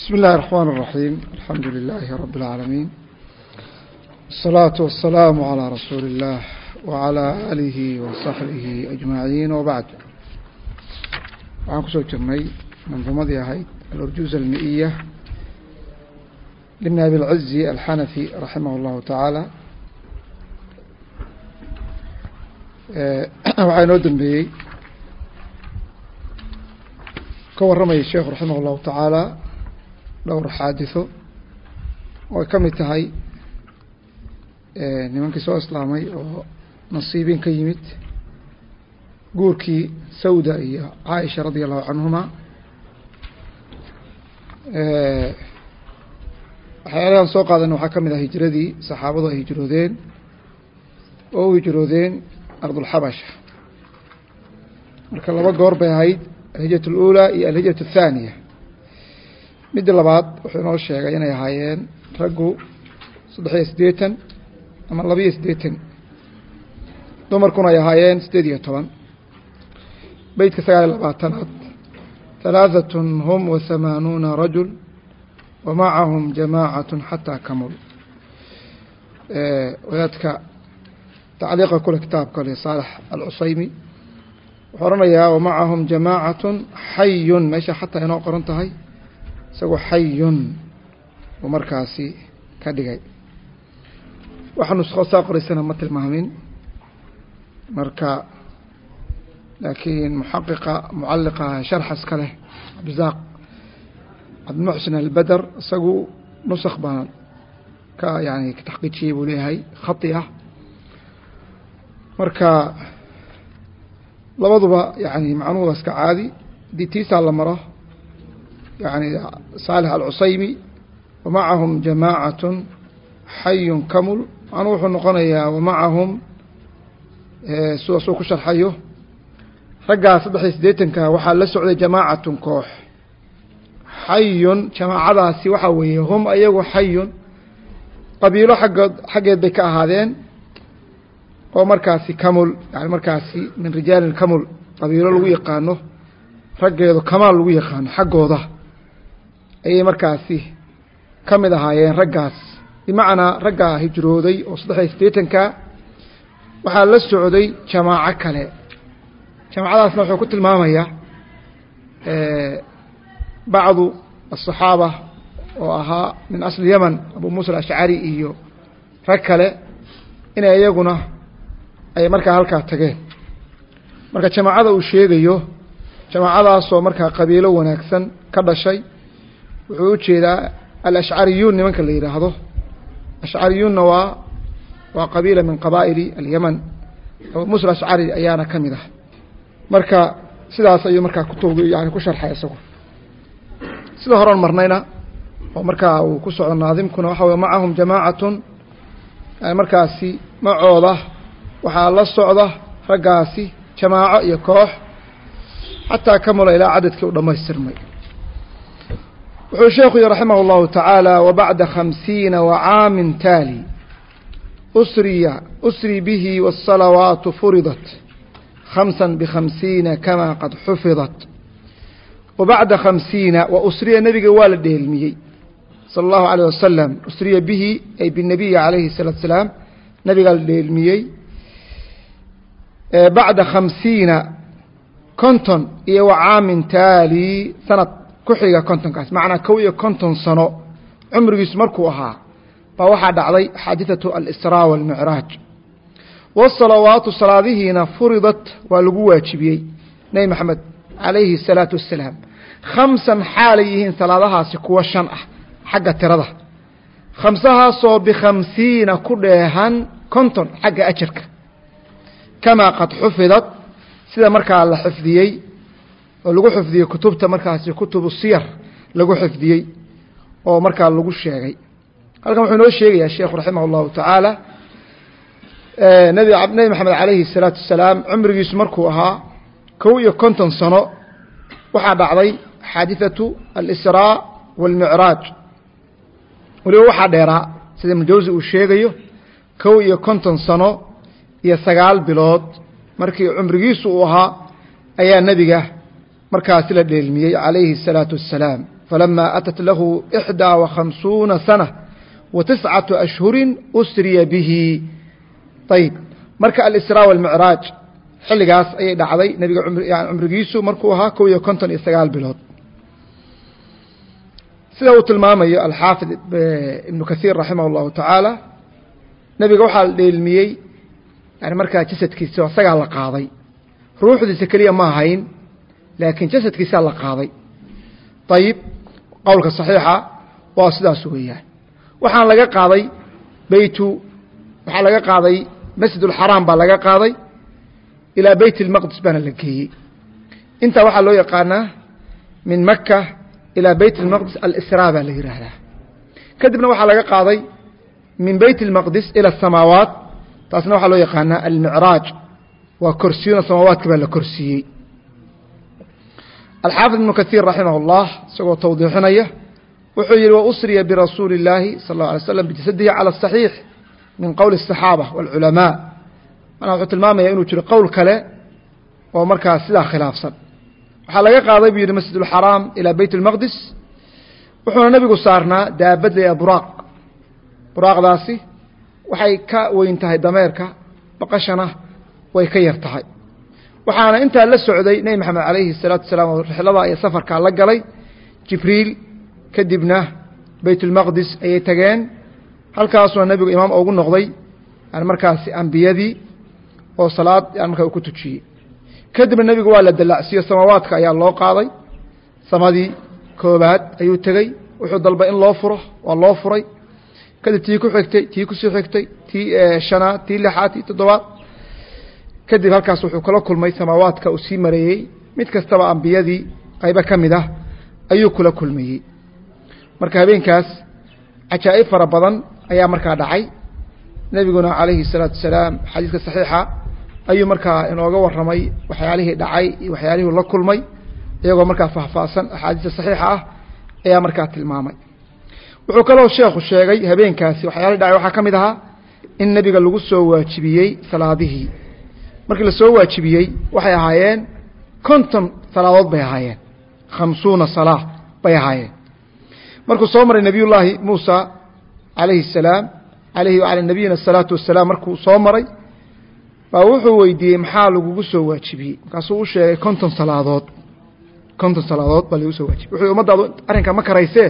بسم الله الرحمن الرحيم الحمد لله رب العالمين والصلاة والسلام على رسول الله وعلى آله وصحبه أجمعين وبعد waxaan ku soo jirnay manظumadii ahayd alurjuز almiئiyة لiبn abi العiزي alxanafi raximah الlahu taعaalى eh, waxaa inoo dambeeyey ka warramayay sheekhu raximah الlahu taعaalى dhowr xaadiثo oo ay ka mid tahay nimankii soo islaamay oo nasiibin ka yimid guurkii sawda iyo caaisha radia allahu canhuma waxyaalahan soo qaadan waxaa ka mid ah hijradii saxaabadu ay hijroodeen oo u hijroodeen ardulxabasha marka laba goor bay ahayd alhijrat اlأulى iyo alhijrat الthaniya midda labaad wuxuu inoo sheegay inay ahaayeen raggu saddex iyo siddeetan ama laba iyo siddeetan. Dumarkuna ay ahaayeen siddeed iyo toban. Beytka sagaal iyo labaatanaad halaahatun hum wa hamaanuuna rajul wa macahum xataa kamul. Wadaadka tacliiqa kule kitaabka le saalax alcusaymi wuxuu odhanayaa wa macahum jamaacatun xayun meesha xataa inoo qoran tahay isagoo xayun uu markaasi ka dhigay. Waxa nusko saa qoraysana ma tilmaamin. Marka laakiin muxaqiqa mucaliqa sharxas ka leh cabdisaaq cabdimuxsin albeder isagu nusakh baan ka yani ka taxqiijiyey buu leeyahay khati ah. Marka labaduba yani macnuhuda iska caadi. Haddii tiisaa la maro يعني صالح الcusaymi ومacahم جamاعaة xay kaml anu wuxuu noqonayaa وmacahum sidaasuu ku sharxayo raggaa saddex iyo siddeetanka waxaa la socday jamaacaة koox xayun jamaacadaasi waxaa weeye hum ayagu xayun qabiilo aggood xaggeed bay ka ahaadeen oo markaasi kamul yani markaasi min rijaali kamul qabiilo lagu yaqaano raggeedu kamaal lagu yaqaano xaggooda ayay markaasi ka mid ahaayeen raggaas. Bimacnaa raggaa hijrooday oo saddex iyo siddeetanka waxaa la socday jamaaco kale. Jamaacadaasna wuxuu ku tilmaamayaa bacdu aلصaxaaba oo ahaa min asli yeman abu muusa alashcari iyo rag kale inay iyaguna ay markaa halkaa tageen. Marka jamaacada uu sheegayo jamaacadaasoo markaa qabiilo wanaagsan ka dhashay wuxuu u jeedaa alashcariyuun nimanka la yidhaahdo ashcariyuunna waa waa qabiila min qabaa'ili alyaman. Musa ashcari ayaana ka mid ah. Marka sidaas ayuu markaa kutub yani ku sharxay isagu. Sida horan marnayna oo markaa uu ku socdo naadimkuna waxa wey macahum jamaacatun. Yani markaasi macooda waxaa la socda raggaasi jamaaco iyo koox xataa kamula ilaa cadadkii u dhamaystirmay wuxuu sheekhu yihi raximah الlahu taعaalى wbaعda khamsiina wcaami taali sriya usri bihi wالصalawaat furidat khamsa bkhamsiina kama qad xufidat wbaعda khamsiina wa usriya nebiga waa la dheelmiyey salى الlahu عalيه wasalam usriya bihi ay bالnabiyi عalayhi الsalatu salaam nebigaa la dheelmiyey bacda khamsiina konton iyo wacaamin taali sanad kuxiga kontonkaas macnaa kow iyo konton sano cumrigiisu markuu ahaa baa waxaa dhacday xaadiثaةu alsraa wاlmicraaj wالsalawaatu salaadihiina furidat waa lagu waajibiyey nebi maxamed calayhi الsalaaةu wasalaam khamsan xaalay yihiin salaadahaasi kuwa shan ah xagga tirada khamsahaasoo bikhamsiina ku dheehan konton xagga ajarka kamaa qad xufidat sida markaa la xifdiyey oo lagu xifdiyey kutubta markaasi kutubu siyar lagu xifdiyey oo markaa lagu sheegay halkan wuxuu inoo sheegayaa sheekhu raximah اllahu tacaala nebi nebi maxamed calayhi الsalaatu wasalaam cumrigiisu markuu ahaa kow iyo konton sano waxaa dhacday xaadiثatu alisraa wاlmicraaj weliba waxaa dheeraa sida ibnujawsi uu sheegayo kow iyo konton sano iyo sagaal bilood markii cumrigiisu uu ahaa ayaa nebiga markaasi la dheelmiyey calayhi الsalaaةu wasalaam falama atat lahu إxdaa وakhamsuuna sanة wa tiscaةu ashhuri usriya bihi ayb marka alisraa wاlmicraaj xilligaas ayay dhacday nebiga cumrigiisu markuu ahaa kow iyo konton iyo sagaal bilood sida uu tilmaamayo alxaafid ibnu kasiir raximah اllahu tacaala nebiga waxaa la dheelmiyey yani markaa jasadkiisa isagaa la qaaday ruuxdiisa keliya ma ahayn laakiin jasadkiisaa la qaaday ayib qowlka صaxiixa waa sidaas weeyaan waxaan laga qaaday beytu waxaa laga qaaday masjid اlxaraam baa laga qaaday ilaa beyt اlmaqdis baana la geeyey intaa waxaa loo yaqaanaa min maka ilaa beyt اlmaqdis alisraa baa la yidhaahdaa kadibna waxaa laga qaaday min beyt اlmaqdis ilى الsamaawaat taasna waxaa loo yaqaanaa almicraaj waa korsiyona samaawaadka baa la korsiiyey alxaafid ibnu kaiir raximah اllah isagoo tawdiixinaya wuxuu yihi wausriya birasuuli اllaahi sal اlه alay slam bijasadihi calى الصaxiix min qowli الصaxaabة wاlculamaa manaa wuxuu tilmaamaya inuu jiro qowl kale oo markaa sidaa khilaafsan waxaa laga qaaday buu yihi masjid اlxaraam ilaa beyt اlmaqdis wuxuuna nebigu saarnaa daabad la buraaq buraaqdaasi waxay ka weyn tahay dameerka baqashana way ka yar tahay waxaana intaa la socday nebi maxamed calayhi salaatu wasalaam oo rixlada iyo safarkaa la galay. Jibriil kadibna baytulmaqdis ayay tageen. Halkaasuna nebigu imaam ugu noqday yani markaasi ambiyadii oo salaad yani markaa uu ku tujiyey kadibna nebigu waa la dallacsiyo samawaadka ayaa loo qaaday. Samadii koobaad ayuu tegey wuxuu dalbay in loo furo waa loo furay. Kadib tii ku xigtay tii ku sii xigtay tii eh, shanaad tii lixaad tii toddobaad kadib halkaas wuxuu kala kulmay samaawaadka uu sii mareeyey. Mid kastaba ambiyadii qaybo ka mid ah ayuu kula kulmayey marka habeenkaas cajaa'ib fara badan ayaa markaa dhacay. Nebiguna calayhi الsalaatu wasalaam xadiiska saxiixa ayuu markaa inooga warramay waxyaalihii dhacay iyo waxyaalihii la kulmay iyagoo markaa faahfaahsan axaadiista saxiixa ah ayaa markaa tilmaamay. Wuxuu kaloo sheekhu sheegay habeenkaasi waxyaalihii dhacay waxaa ka mid ahaa in nebiga lagu soo waajibiyey salaadihii markii la soo waajibiyey waxay ahaayeen konton salaadood bay ahaayeen khamsuuna salaa bay ahaayeen markuu soo maray nebiyullaahi muusa calayhi الsalaam alayhi wacalى nabiyina الsalaatu wasalaam markuu soo maray baa wuxuu weydiiyey maxaa lagugu soo waajibiyey markaasuu u sheegay konton salaadood konton salaadood baa lagu soo waajibiyey wuxuu ummaddaadu arrinka ma karaysee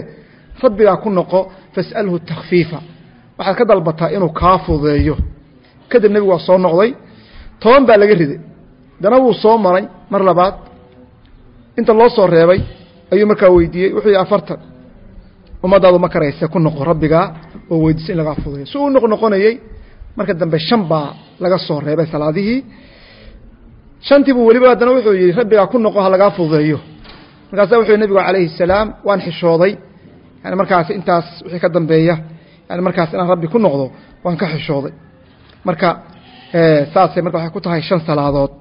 rabbigaa ku noqo fas'alhu takfiifa waxaad ka dalbataa inuu kaa fudeeyo kadib nebigu waa soo noqday toban baa laga riday. Dana wuu soo maray mar labaad. Inta loo soo reebay ayuu markaa weydiiyey wuxuu yihi afartan. Ummaddaadu ma karayse ku noqo rabbigaa oo weydiisa in lagaa fudeeyo si uu noq noqonayey marka dambe shan baa laga soo reebay salaadihii. Shantii buu weliba haddana wuxuu yihi rabbigaa ku noqo ha lagaa fudeeyo markaasa wuxuu yihi nebigu calayhi الsalaam waan xishooday yani markaas intaas wixii ka dambeeya yani markaas inaan rabbi ku noqdo waan ka xishooday marka saasay marka waxay ku tahay shan salaadood.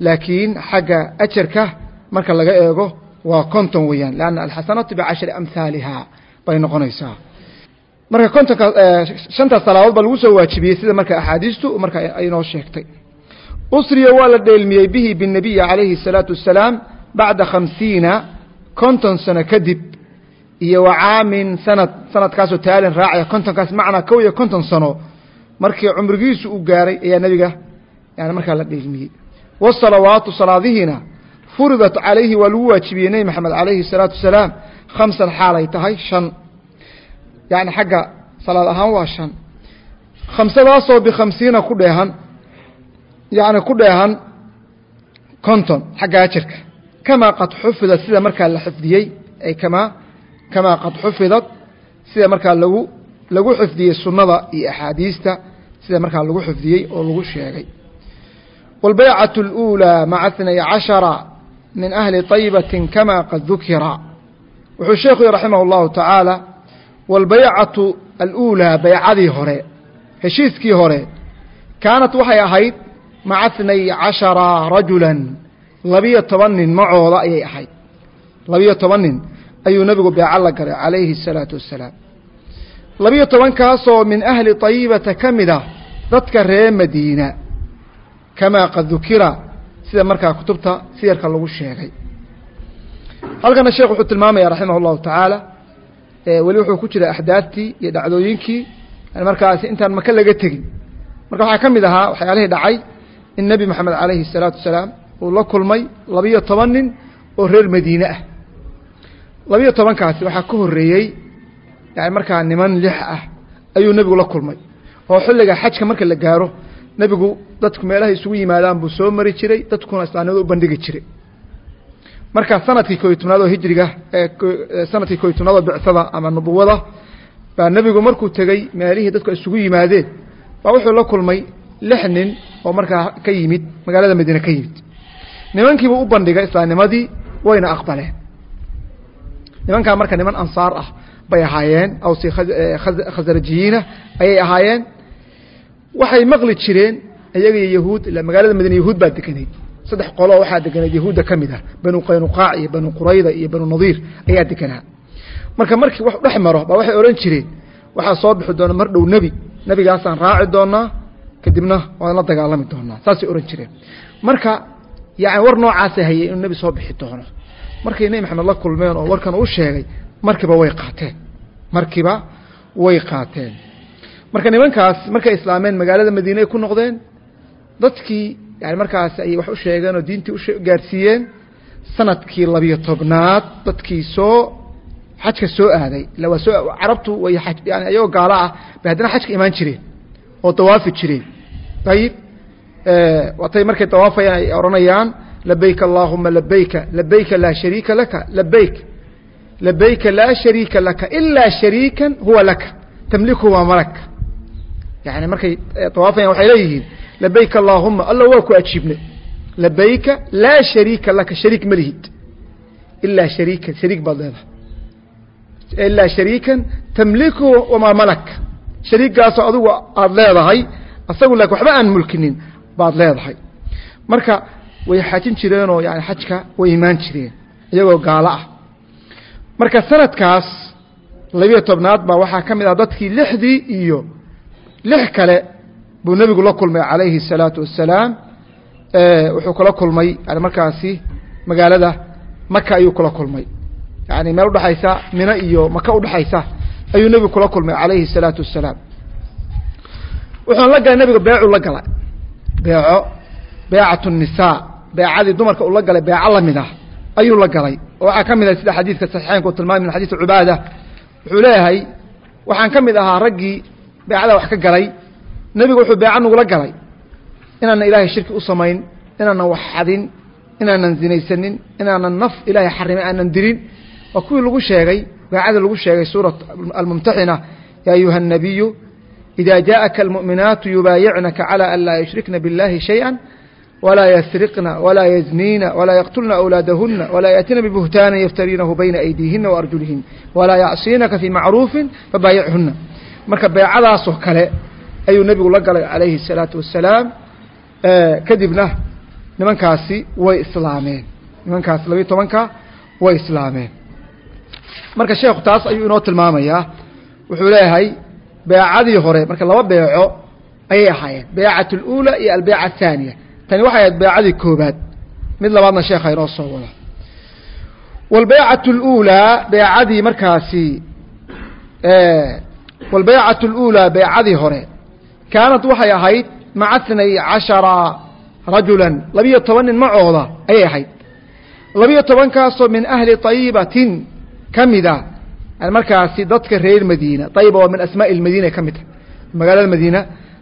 Laakiin xagga ajarka marka laga eego waa konton weeyaan lanna alxasanaatu bicashri amhaaliha bay noqonaysaa. Marka kontonka shantaas salaadood baa lagu soo waajibiyey sida marka axaadiistu marka ay noo sheegtay. Usriya waa la dheelmiyey bihi binabiyi calayhi الsalaatu wasalaam bacda khamsiina konton sano kadib iyo wa caamin sanad sanadkaasoo taalin raacaya kontonkaas macnaa kow iyo konton sano markii cumrigiisu uu gaaray ayaa nebiga yani markaa la dheelmiyey wasalawaatu salaadihiina furidat calayhi waa lagu waajibiyey nebi maxamed calayhi الsalaatu wasalaam khamsan xaalay tahay shan. Yani xagga salaad ahaan waa shan. Khamsadaasoo bikhamsiina ku dheehan yani ku dheehan konton xagga ajarka kamaa qad xufidad sida markaa la xifdiyey ay kamaa kamaa qad xufidad sida markaa lagu lagu xifdiyey sunnada iyo axaadiista sida markaa lagu xifdiyey oo lagu sheegay wاlbaycaة اlأuulى maca اثnay caشhara min ahli طaybaةi kama qad dukira wuxuu sheekhu raximah اllahu tacaala wاlbaycaةu aluulىa baycadii hore heshiiskii hore kaanat waxay ahayd maca اثnay caشhara rajula labiyo toban nin macooda ayay ahayd labiyo toban nin ayuu nebigu beeco la galay calayhi الsalaaةu wasalaam labiyo tobankaasoo min ahli طayibata ka mid ah dadka reer madiina kamaa qad dukira sida markaa kutubta siyarka lagu sheegay halkana sheekh wuxuu tilmaamaya raximah اllahu tacaala weli wuxuu ku jira axdaaftii iyo dhacdooyinkii markaasi intaan maka laga tegin marka waxaa ka mid ahaa waxyaalihii dhacay in nebi moxamed calayhi الsalaatu wasalaam uu la kulmay labiyo toban nin oo reer madiine ah labiyo tobankaasi waxaa ka horeeyey yani markaa niman lix ah ayuu nebigu la kulmay. Oo xilliga xajka marka la gaaro nebigu dadku meelaha isugu yimaadaan buu soo mari jiray dadkuna islaamnimada u bandhigi jiray. Marka sannadkii ko iyo tobnaad oo hijriga sannadkii ko iyo tobnaad oo bicsada ama nubuwada baa nebigu markuu tegey meelihii dadku isugu yimaadeen baa wuxuu la kulmay lix nin oo markaa ka yimid magaalada madiine ka yimid. Nimankiibuu u bandhigay islaamnimadii wayna aqbaleen. Nimankaa marka niman ansaar ah bay ahaayeen awsi khasrajiyiina ayay ahaayeen. Waxay maqli jireen iyaga iyo yahuud ila magaalada madiine yahuud baa deganayd saddex qoloo waxaa deganayd yahuudda ka mid ah banu qaynuqaac iyo banu qurayda iyo banu nadiir ayaa deganaa. Marka markii wax dhex maro baa waxay odhan jireen waxaa soo bixi doona mar dhow nebi. Nebigaasaan raaci doonaa kadibna waan la dagaalami doonaa saasay odhan jireen. Marka yani war noocaasa hayay inuu nebi soo bixi doono. Markay nebi maxamed la kulmeen oo warkan u sheegay markiiba way qaateen. Markiiba way qaateen. Marka nimankaas markay islaameen magaalada madiine ay ku noqdeen dadkii yani markaas ayay wax u sheegeen oo diintii u sannadkii labiyo tobnaad dadkii soo xajka soo aaday. Soo carabtu way yani ayagoo gaalo ah bay haddana xajka imaan jireen oo dawaafi jireen. Ayib watay markay dawaafayaan ay odhanayaan labayk allahuma labayka labayka laa shariika laka labayk labayka laa shariika laka ilaa shariika huwa laka tamliku waa malak yani markay dawaafayan waxay leeyihiin labayk allahuma alla waa ku ajiibnay labayka laa shariika laka shariik ma lihid ilaa shariikan shariik baad leedahay ilaa shariikan tamliku wamaa malak shariigaasoo adigu aada leedahay asagu laakin waxba aan mulkinin baad leedahay marka way xajin jireenoo yani xajka way imaan jireen iyagoo gaalo ah marka sanadkaas labiyo tobnaad baa waxaa ka mid ah dadkii lixdii iyo lix kale buu nebigu la kulmay calayhi الsalaatu wassalaam wuxuu kula kulmay yani markaasi magaalada maka ayuu kula kulmay yani meel udhexaysa mino iyo maka udhexaysa ayuu nebigu kula kulmay calayhi الsalaatu wassalaam wuxuuna la galay nebiga beecuu la galay beeco beecat الnisaa beecadii dumarka uu la galay beeco lamid ah ayuu la galay oo waxaa ka mid ah sida xadiidka saxiixeynka u tilmaamay min xadiisi cubaada wuxuu leeyahay waxaan ka mid ahaa raggii beecada wax ka galay nebigu wuxuu beeco nagula galay inaanan ilaahay shirki u samayn inaanan wax xadin inaanan zinaysanin inaanan naf ilaahay xarimay aanan dilin waa kuwii lagu sheegay beecada lagu sheegay suurat almumtaxina ya ayuha الnabiyu إida jaءaka almuؤminaatu yubaayicnaka calى an laa yushrikna biاllahi shayئa ولا يسرقن ولا يزنين ولا يقتلن أولادهن ولا يأتين ببهتان يفترينه بين أيديهن وأرجلهن ولا يعصينك في معروف فبايعهن marka beecadaasoo kale ayuu nebigu la galay calayhi الsalaaةu wasalaam kadibna nimankaasi way islaameen nimankaas labiyo tobanka way islaameen marka sheekhu taas ayuu inoo tilmaamayaa wuxuu leeyahay beecadii hore marka laba beeco ayay ahaayeen beecaة الأulى iyo albeeca الثaaniya tani waxay ahayd beecadii koobaad mid labaadna sheekha inoo soo wada wاlbaycaة اlأulىa beecadii markaasi wاlbaycaة اlأulىa beecadii hore kaanat waxay ahayd maca اثnay caشhaرa rajula labiyo toban nin macooda ayay ahayd labiyo tobankaasoo min ahli طayibatin ka mida markaasi dadka reer madiina ayiba waa min asmaaء اmadiina ka mid tahay magaalada madiina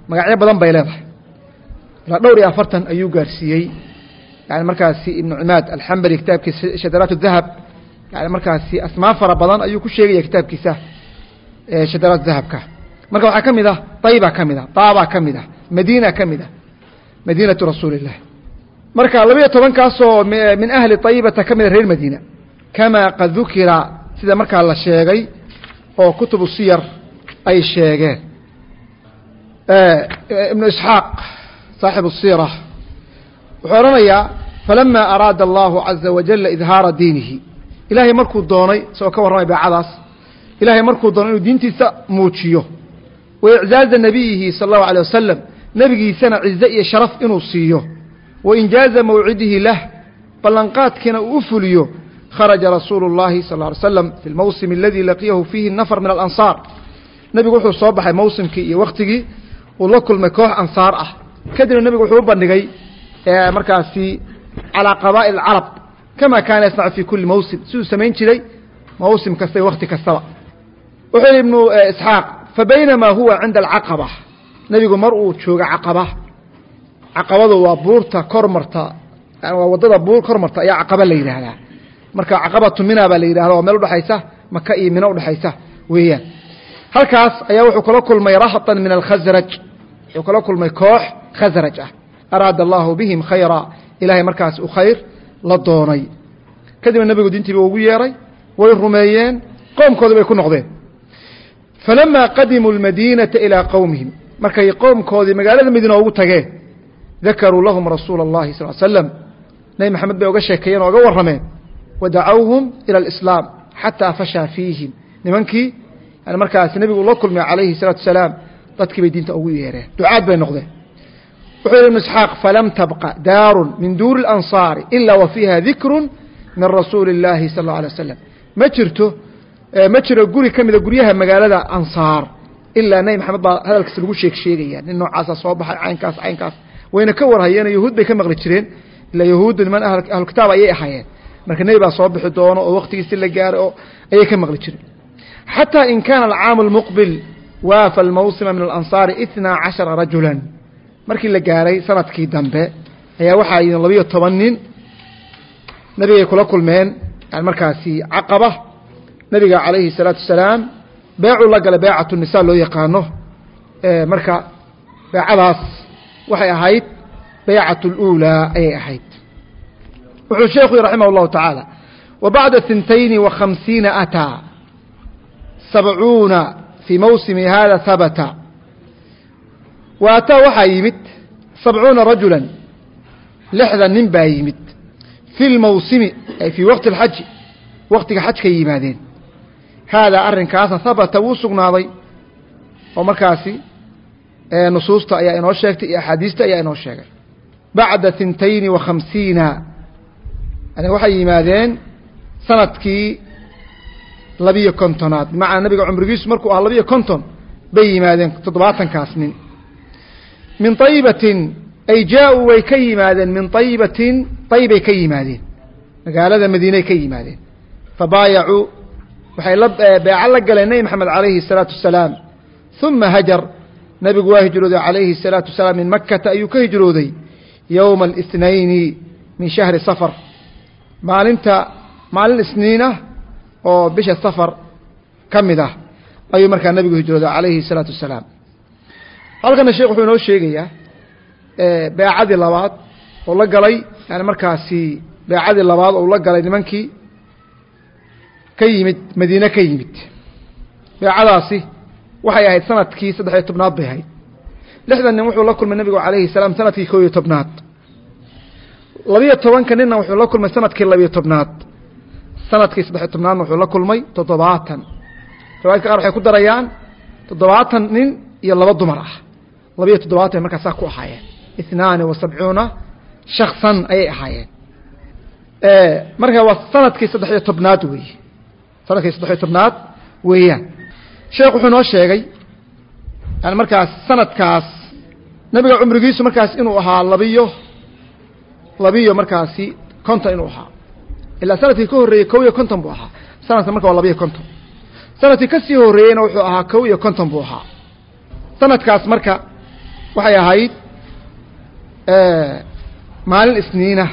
magacyo badan bay leedahay ilaa dhowr iyo afartan ayuu gaarsiiyey. Yani markaasi ibnu cimaad alxambali kitaabkiisa shadaraat dahab. Yani markaasi asmaa fara badan ayuu ku sheegaya kitaabkiisa shadaraat dahabka. Marka waxaa ka mid ah dayba ka mid ah daaba ka mid ah madiina ka mid ah madiinatu rasuuli illah marka labiyo tobankaasoo min ahli ayibata ka mida reer madiina. Kamaa qad dukira sida markaa la sheegay oo kutubu siyar ay sheegeen. Ibnu isxaaq saaxibu siira. Wuxuu odhanayaa falama araada allahu caza wajala idhaara diinihi. Ilaahay markuu doonay isagoo ka warramay beecadaas ilaahay markuu doonay inuu diintiisa muujiyo. Wa iczaaza nabiyihi sala allahu alayه wasalam nebigiisana cize iyo sharaf inuu siiyo. Wa injaaza mawcidihi lah ballanqaadkiina uu u fuliyo. Kharaja rasuulu اllahi sal ly slam fi lmowsim aladii laqiyahu fiihi nafar min alansaar. Nebigu wuxuu soo baxay mowsimkii iyo wakhtigii uu la kulmay koox ansaar ah kadibna nebigu wuxuu u bandhigay markaasi calىa qabaa'il carab kama kaana yasnacu fi kuli mawsim siduu samayn jiray mawsim kasta iyo wakti kastaba. Wuxuu yihi ibnu isxaaq fabaynamaa huwa cinda alcaqaba. Nebigu mar uu jooga caqaba. Caqabadu waa buurta kormarta waa waddada buur kormarta ayaa caqaba la yidhaahdaa. Marka caqabatu mina baa la yidhahda waa meel udhexaysa maka iyo mino udhexaysa weeyaan. Halkaas ayaa wuxuu kala kulmay rahatan min alkhasraj wuxuu kala kulmay koox khasraj ah. Araada allahu bihim khayra. Ilahay markaas u khayr la doonay. Kadibna nebigu diintiiba ugu yeeray way rumeeyeen qoomkoodii bay ku noqdeen. Falamaa qadimuu lmadiinata ilaa qowmihim markay qoomkoodii magaalada madiina ugu tageen dakaruu lahum rasuula اllahi sal slam nebi maxamed bay oga sheekeeyeen o oga warrameen. Wadacawhum ila alislaam xataa fashaa fiihim. Nimankii markaas nebigu la kulmay calayhi salaatu wasalaam dadkii bay diinta ugu yeereen ducaad bay noqdeen wuxuu yihi ibnu isxaaq falam tabqa daarun min duuri اlansaari ila wa fiiha dikru min rasuuli اllaahi sal اllau alay wasalam ma jirto ma jiro guri ka mida guryaha magaalada ansaar ilaa nebi maxamed baa hadalkiisa lagu sheeg sheegaya nin noocaasa soo baxay caynkaas caynkaas wayna ka warhayeen yahuud bay ka maqli jireen ila yahuuddu niman ahlu kitaab ayay ahaayeen marka nebi baa soo bixi doono oo waktigiisi la gaaro oo ayay ka maqli jireen xataa in kaana alcaamu almuqbil waafa almawsima min alansaari itnaa cashara rajulan markii la gaaray sanadkii dambe ayaa waxaa yidin labiyo toban nin nebigay kula kulmeen yani markaasi caqaba nebiga calayhi الsalaatu wasalaam beecuu la galay beecatu nisa loo yaqaano marka beecadaas waxay ahayd beycat اlأulى ayay ahayd wuxuu sheekhu yhi raximah الlahu taعaalى wa bacda ثintayni wa khamsiina ataa sabcuuna fii mawsimi hada habata wa ataa waxaa yimid sabcuuna rajula lixdan nin baa yimid fi lmawsimi ay fii waqti اlxaji waktiga xajkay yimaadeen. Haadaa arrinkaasa habata wuu sugnaaday oo markaasi nusuusta ayaa inoo sheegtay iyo axaadiista ayaa inoo sheegay. Bacda hintayni wa khamsiina. Waxay yimaadeen labiyo kontonaad. Maca nabiga cumrigiisu markuu ahaa labiyo konton bay yimaadeen toddobaatankaas nin. Min ayibatin ay jaa-uu way ka yimaadeen. Min ayibatin ayibay ka yimaadeen. Magaalada madiinay ka yimaadeen. Fabaayacuu waxay la eh, beeca la galeen nebi maxamed calayhi salaatu wasalaam. Uma hajar nabigu waa hijrooday calayhi salaatu wasalaam min makata ayuu ka hijrooday yowma اlاtnayni min shahri safar. Maalinta maalin isniin ah oo bisha safar ka mid ah ayuu markaa nebigu hijrooday calayhi الsalaatu wasalaam. Halkana sheekh wuxuu inoo sheegayaa beecadii labaad oo la galay yani markaasi beecadii labaad oo la galay nimankii ka yimid madiine ka yimid. Beecadaasi waxay ahayd sannadkii saddexiyo tobnaad bay ahayd. Lixdan nin wuxuu la kulmay nebigu calayhi salaam sannadkii koo iyo tobnaad. Labiyo tobanka ninna wuxuu la kulmay sannadkii labiyo tobnaad sannadkii saddexiyo tobnaadna wuxuu la kulmay toddobaatan. Riwaayadka qaar waxay ku darayaan toddobaatan nin iyo laba dumar ah. Labiyo toddobaatan bay markaasaa ku ahaayeen. Ithnaani wa sabcuuna shaksan ayay ahaayeen. Marka waa sannadkii saddexiyo tobnaad weeye. Sanadkii saddexiyo tobnaad weeyaan. Sheekh wuxuu noo sheegay yani markaas sanadkaas nebiga cumrigiisu markaas inuu ahaa labiyo labiyo markaasi konton inuu ahaa ilaa sannadkii ka horreeyey kow iyo konton buu ahaa. Sanadka marka waa labiyo konton. Sanadkii ka sii horreeyeyna wuxuu ahaa kow iyo konton buu ahaa. Sanadkaas marka waxay ahayd maalin isniina.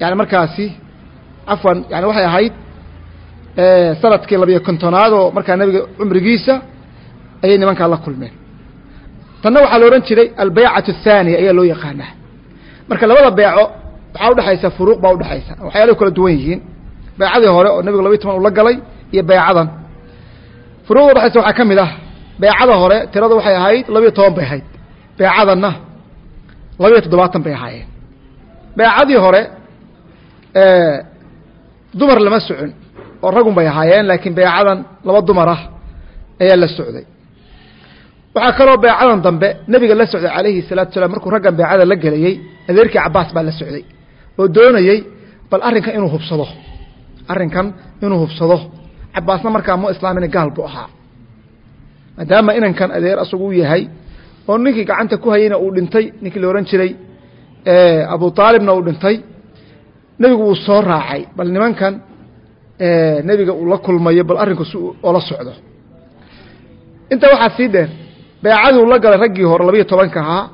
Yani markaasi cafwan yani waxay ahayd sannadkii labiyo kontonaad oo markaa nebiga cumrigiisa ayay nimankaa la kulmeen. Tanna waxaa la odhan jiray albeycatu athaaniya ayaa loo yaqaanaa. Marka labada beeco waxaa udhexaysa furuuq baa udhexaysa waxyaalahay kala duwan yihiin. Beecadii hore oo nebigu labiyo toban uu la galay iyo beecadan furuuqda udhexaysa waxaa ka ah. Beecada hore tirada waxay ahayd labiyo toban bay ahayd. Beecadanna labiyo toddobaatan bay ahaayeen. Beecadii hore dumar lama socon oo ragun bay ahaayeen laakiin beecadan laba dumar ah ayaa la socday. Waxaa kaloo beecadan dambe nebiga la socday calayhi الsalatu wasalaam markuu raggan beecada la gelayey adeerkii cabaas baa la socday oo doonayey bal arrinkan inuu hubsado. Arrinkan inuu hubsado. Cabaasna markaa mu islaamina gaal buu ahaa. Maadaama inankan adeer asagu u yahay oo ninkii gacanta ku hayeyna uu dhintay ninkii la ohan jiray abu aalibna uu dhintay nebigu wuu soo raacay. Bal nimankan nebiga uu la kulmayo bal arrinku si oola socdo. Intaa waxaa sii dheer beecaduu la galay raggii hore labayo tobanka ahaa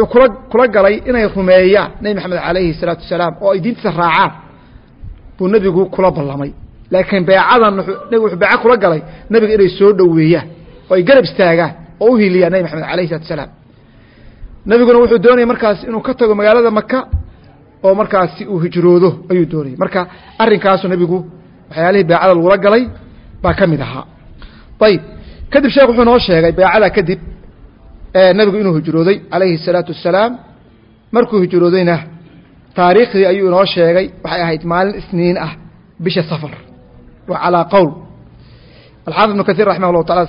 wuxuu kula kula galay inay rumeeyaan nebi maxamed calayhi salaatu wasalaam oo ay diintiisa raacaan. Buu nebigu kula ballamay. Laakiin beecadan nebigu wuxuu beeca kula galay nebiga inay soo dhoweeyaan oo ay garab istaagaan oo u hiliyaan nebi maxamed alayhi salatu wasalaam nebiguna wuxuu doonaya markaas inuu ka tago magaalada maka oo markaasi uu hijroodo ayuu doonayay. Marka arrinkaasu nebigu waxyaalihii beecada lagula galay baa ka mid ahaa. Ayib kadib sheekh wuxuu noo sheegay beecada kadib nebigu inuu hijrooday calayhi الsalaatu wasalaam markuu hijroodayna taariikhdii ayuu inoo sheegay waxay ahayd maalin isniin ah bisha safar wa calaa qowl alxaafid ibnu kahiir raimah llahu taala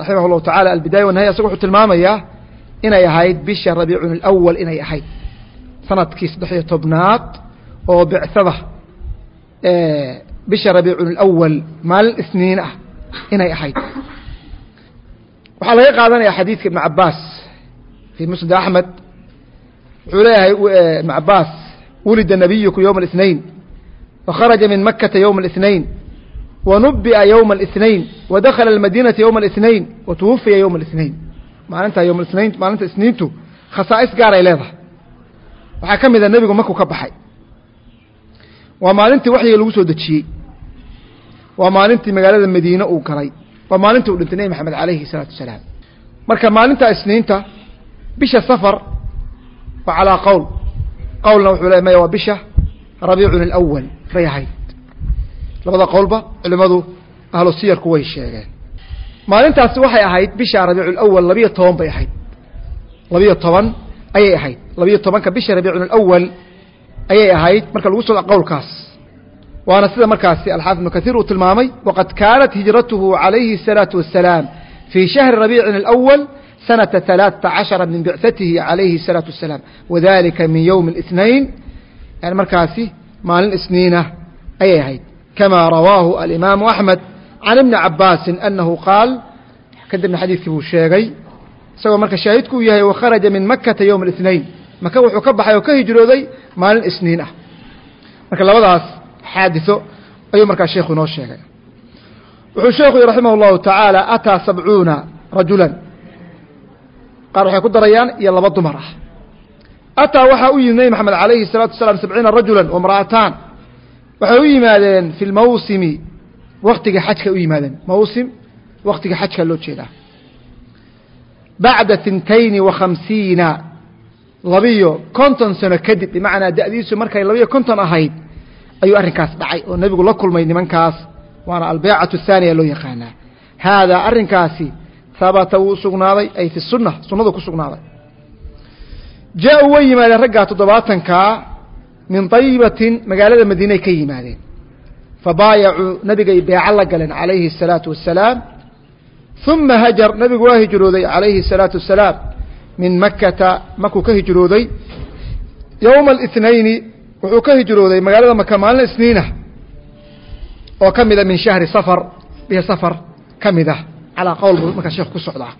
raximah اllahu tacala albidaaya wanahaya isaga wuxuu tilmaamayaa inay ahayd bisha rabiicun اlأwal inay ahayd sanadkii saddex-iyo tobnaad oo bicada bisha rabiicun اlأwal maalin isniin ah inay ahayd waxaa laga qaadanaya xadiidka ibn cabaas fii musnad axmed wuxuu leeyahay ibn cabaas wulida nabiyuku yowma الاثnain وkharaja min makata yowma الاثnain wanubi'a yowma الاثnain wadakla اmadinata yowma الاثnain watuwufiya yowma الاثnain maalinta yowma اثnain maalinta isniintu khasaa'is gaaray leedahay waxaa ka mida nebigu markuu ka baxay waa maalintii waxyiga lagu soo dejiyey waa maalintii magaalada madiine uu galay waa maalinta u dhintay nebi maxamed alayhi salaatu salaam marka maalinta isniinta bisha safar waa calaa qowl. Qowlna wuxuu le maya waa bisha rabiicun alawal bay ahayd. Labada qowlba culimadu ahlu siyarku way sheegeen. Maalintaasi waxay ahayd bisha rabiicu labiyo toban bay ahayd. Labiyo toban ayay ahayd. Labiyo tobanka bisha rabiicun alawal ayay ahayd. Marka lagu soo qowlkaas waana sida markaasi alxaafid ibnu kahiir uu tilmaamay waqad kaanat hijratuhu عalayhi الsalaaةu wasalaam fii shahri rabiicin اlأwal sanata ثalaaثa caشhara min bicatihi عalayhi الsalaaةu wasalaam wadalika min ywmi الاثnain yani markaasi maalin isniina ayay ahayd kama rawaahu alimaamu axmed can ibni cabaasi anahu qaal kadibna xadiidkii buu sheegay isagoo marka shaahidku uu yahay wakharaja min makata ywma الاثnain maka wuxuu ka baxay oo ka hijrooday maalin isniin ah marka labadaas xaadiثo ayuu markaa sheekhu inoo sheegay wuxuu sheekhu raximah الlahu taعaalى ataa sabcuuna rajula qaar waxay ku darayaan iyo laba dumar ah ataa waxaa u yimid nebi maxamed alayhi الsalatu wasalaam sabciina rajula wamra'ataan waxay u yimaadeen fi lmawsimi waktiga xajka u yimaadeen mawsim waktiga xajka loo jeedaa bacda tintayni wa khamsiina labiyo konton sano kadib bimacnaa da'diisu markay labiyo konton ahayd ayuu arrinkaas dhacay oo nebigu la kulmay nimankaas waana albeecatu thaaniya loo yaqaanaa haadaa arrinkaasi habata wuu sugnaaday ay fi sunna sunnadu ku sugnaaday jaa-uu way yimaadeen raggaa toddobaatankaa min daybatin magaalada madiinay ka yimaadeen fabaayacuu nabigay beeco la galeen calayhi الsalaatu wasalaam uma hajar nabigu waa hijrooday calayhi الsalaatu wasalaam min makata markuu ka hijrooday yowma الاثnayni wuxuu ka hijrooday magaalada maka maalin isniina oo ka mida min shahri safar bihi safar ka mid ah calaa qowl buu markaa sheekh ku socdaa.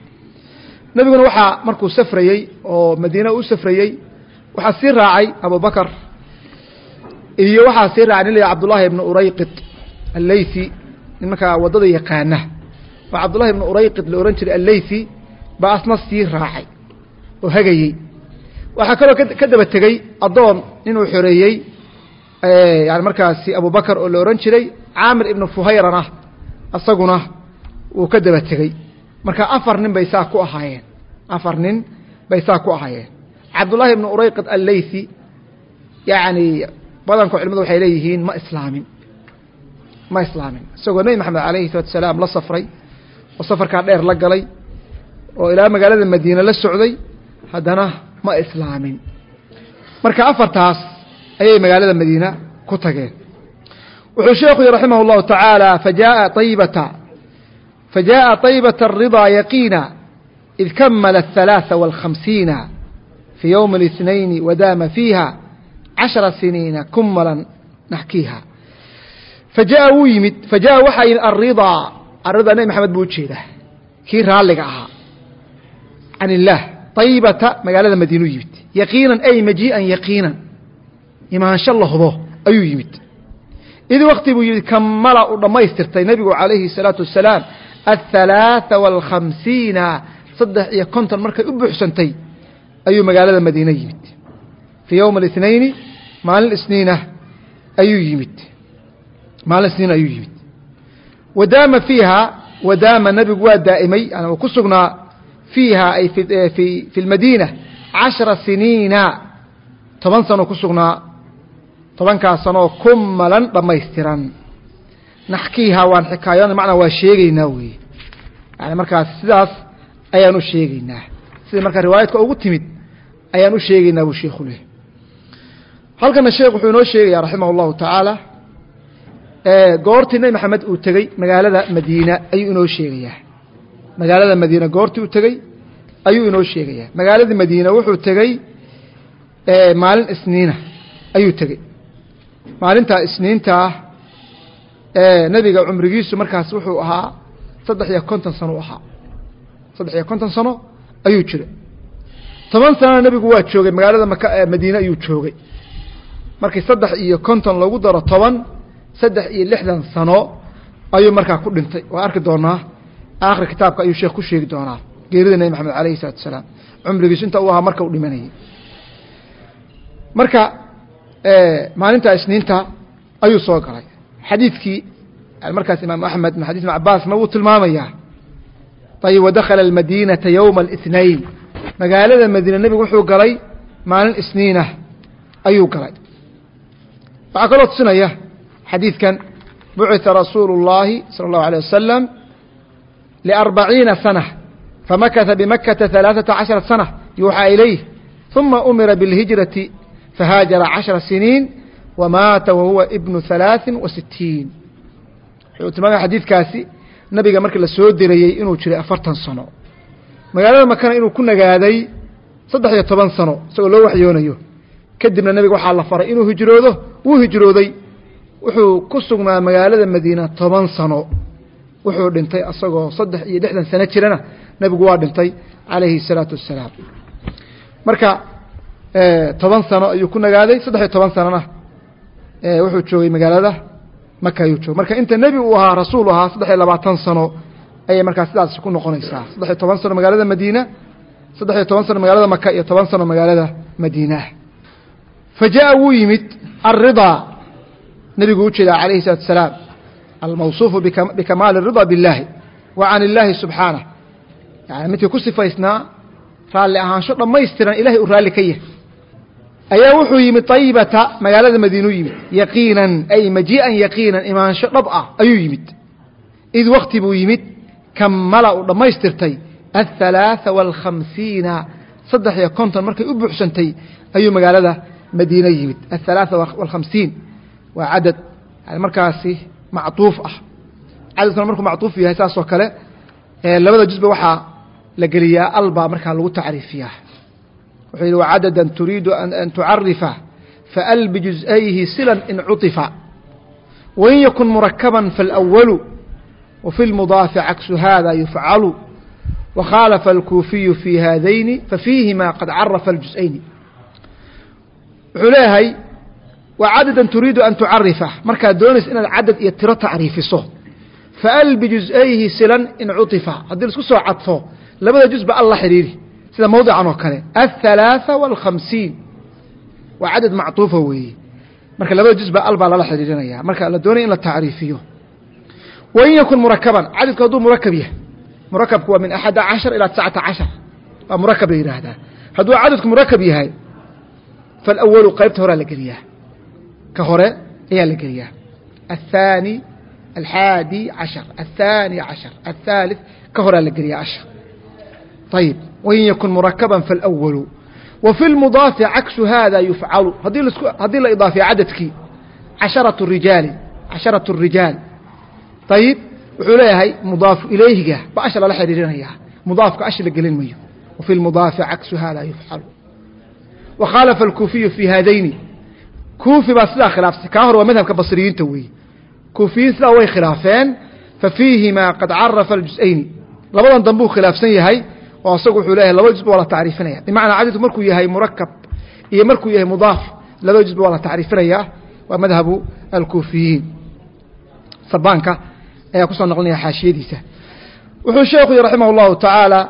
Nebiguna waxaa markuu safrayey oo madiina u safrayey waxaa sii raacay abubakar iyo waxaa sii raacay nin la cabdullahi ibnu urayqid alleythi nin markaa waddada yaqaana oo cabdullahi ibnu urayqid la ohan jiray alleythi baa asna sii raacay oo hagayey. Waxaa kaloo ka daba tegey addoon inuu xoreeyey yani markaasi abubakar oo la ohan jiray caamir ibnu fuhayrana isaguna wuu ka daba tegey. Marka afar nin bay saa ku ahaayeen. Afar nin bay saa ku ahaayeen. Cabdullahi ibnu urayqid alleythi yani badanka culimadu waxay leeyihiin ma islaamin. Ma islaamin. Isagoo nebi maxamed alayhi salatu salaam la safray oo safarkaa dheer la galay oo ilaa magaalada madiine la socday haddana ma islaamin marka afartaas ayay magaalada madiina ku tageen wuxuu sheekhu yihi raximah اllahu taعaalى fajaءa aybata fajaءa طaybata الriضىa yaqiina id kamala الثaلaaثa والkhamsiina fii ywmi الاثنaين wadaama fiiha cashara siniina kumalan naxkiiha fajaءa wuu yimid fajaءa waxaa yimid alridaa alridaa nebi maxamed buu ujeedaa kii raalliga ahaa can illaah aybata magaalada madiinu yimid yaqiinan ay majii'an yaqiinan. Imaansho la hubo ayuu yimid. Id wakti buu yidhi kamala u dhammaystirtay nebigu calayhi salaatu wasalaam athalaatha waalkhamsiina saddex iyo konton markay u buuxsantay ayuu magaalada madiine yimid. Fii yowma اlinayni maalin isniinah ayuu yimid. Maalin isniin ayuu yimid. Wadaama fiiha wadaama nebigu waa daa'imay ku sugnaa fiiha ay fi eh, lmadiina cashara siniina toban sano ku sugnaa tobankaas sanoo kumalan dhammaystiran naxkiiha waan xikaayoona macnaa waa sheegaynaa weeye yani markaas sidaas ayaan u sheegaynaa sida markaa riwaayadka ugu timid ayaan u sheegaynaa buu sheikhu leh halkana sheekh wuxuu inoo sheegaya raximah اllahu tacaala goortii nebi maxamed uu tegey magaalada madiina ayuu inoo sheegayaa magaalada madiina goortii uu tegey ayuu inoo sheegayaa magaaladii madiina wuxuu tegey maalin isniina ayuu tegey maalintaa isniintaa nebiga cumrigiisu markaas wuxuu ahaa saddex iyo konton sano u ahaa. Saddex iyo konton sano ayuu jiray. Toban sanona nebigu waa joogay magaalada maka madiine ayuu joogay. Markii saddex iyo konton lagu daro toban saddex iyo lixdan sano ayuu markaa ku dhintay. Waa arki doonaa aakhir kitaabka ayuu sheekh ku sheegi doonaa geerida nebi maxamed alayhi isalaatu wasalaam cumrigiisu inta uu ahaa marka uu dhimanayay marka maalinta isniinta ayuu soo galay xadiidkii markaas imaam axmed min xadis ibn cabaasna wuu tilmaamayaa ayib wadakhala almadiinata yowma الاثnain magaalada madiine nebigu wuxuu galay maalin isniinah ayuu galay waxaa kaloo tusinaya xadiidkan bucita rasuulu الlahi salى الlahu عalيه wasalam لأربعيiنa sanة famakata bimakata ثaلaaثaةa caشhرa sanة yuuxaa ilayh ثuma umira bاlhijraةi fahaajara caشhرa siniin wamaata wahuwa ibnu ثaلaaثi وasiتiin wuxuu tilmaamaya xadiidkaasi nabiga markii la soo dirayey inuu jiray afartan sano magaalada makana inuu ku nagaaday saddex iyo toban sano isagoo loo waxyoonayo kadibna nebiga waxaa la faray inuu hijroodo wuu hijrooday wuxuu ku sugnaa magaalada madiina toban sano wuxuu dhintay asagoo saddex iyo lixdan sano jirana nebigu waa dhintay calayhi الsalaatu wassalaam marka toban sano ayuu ku nagaaday saddex iyo toban sanona wuxuu joogay magaalada maka ayuu joogay marka inta nebi uu ahaa rasuul ahaa saddex iyo labaatan sano ayay markaa sidaas ku noqonaysaa saddex iyo toban sano magaalada madiina saddex iyo toban sano magaalada maka iyo toban sano magaalada madiina fa jaءa wuu yimid alridaa nebigu u jeedaa calayhi الsalatu asalaam almawsuufu bikamaali الridaa biاllaahi wa can illaahi subxaanah yani midkii ku sifaysnaa raalli ahaansho dhammaystiran ilahay uu raalli ka yahay ayaa wuxuu yimid aybata magaalada madiinuu yimid yaqiinan ay majii'an yaqiinan imaansho dhab ah ayuu yimid id wakti buu yimid kamala uu dhammaystirtay aلhalaaثa wاlkhamsiina saddex iyo konton markay u buuxsantay ayuu magaalada madiine yimid aلhalaaثa wاlkhamsiin waa cadad markaasi macطuuf ah cadadkuna markuu macطuuf yahay saasoo kale labada jusba waxaa la geliyaa albaa markaa lagu tacriifiyaa wuxuu yidhi wacadada turiidu an tucarifa faal bijuz'ayhi silan in cuطifa wain yakun murakaba faاlأwalu wafi اlmudaafi caksu hada yufcalu wakhaalafa اlkuufiyu fi haadayni fafiihima qad carafa اljuz'ayni wuxuu leeyahay wacadada turiidu an tucarifa markaad doonaysa inaad cadad iyo tiro tacriifiso faal bijuz'ayhi silan in cuطifa haddii laisku soo cadfo labada juz ba al la xidhiiri sida mawdican oo kale aلhalaaثa wاlkhamsiin waa cadad macطuufa weeye marka labada juz ba al baa lala xidhiirinaya marka la doonaya in la tacriifiyo wain yakun murakaban cadadku hadduu murakab yahay murakabku waa min axada caشhar ilaa tiscata caشhar waa murakab la yidhaahdaa hadduu cadadku murakab yahay faاlأwalu qaybta horaa la geliyaa ka hore ayaa la geliyaa الثاني الحاadي caشhر الثاني caشhر الثالث ka horaa la geliyaa ashر طيب وin ykن مركبا فالأول وفي المضاaف عكس hذا يفعل hadii la iضاaفiya cadدkii caشhaرaة الرiجaaل caشhaرaة الرiجaaل طيب wuxuu leeyahay مضاaف ilayhiga ba aشh lala xiriirinaya مضاaفka aشh la gelin mayo وفي المضاaف عكس hذا يفعل وkhاaلف الكوفiي في hاadayni كوفi baa sidaa khiلaafsay kaa hor waa madhabka baصriyiinta weeye kuufiyiin sidaa way khilaafeen fa fiihimaa qad carafa aljus-ayni labadan dambuu khilaafsan yahay oo asagu wuxuu leeyahay laba jusba waa la tacriifinaya bimacnaa cadadku markuu yahay murakab iyo markuu yahay mudaaf labada jusba waa la tacriifinayaa waa madhabu alkuufiyiin sabaanka ayaa kusoo noqlinaya xaashiyadiisa wuxuu sheekhu yihi raximah اllahu tacaala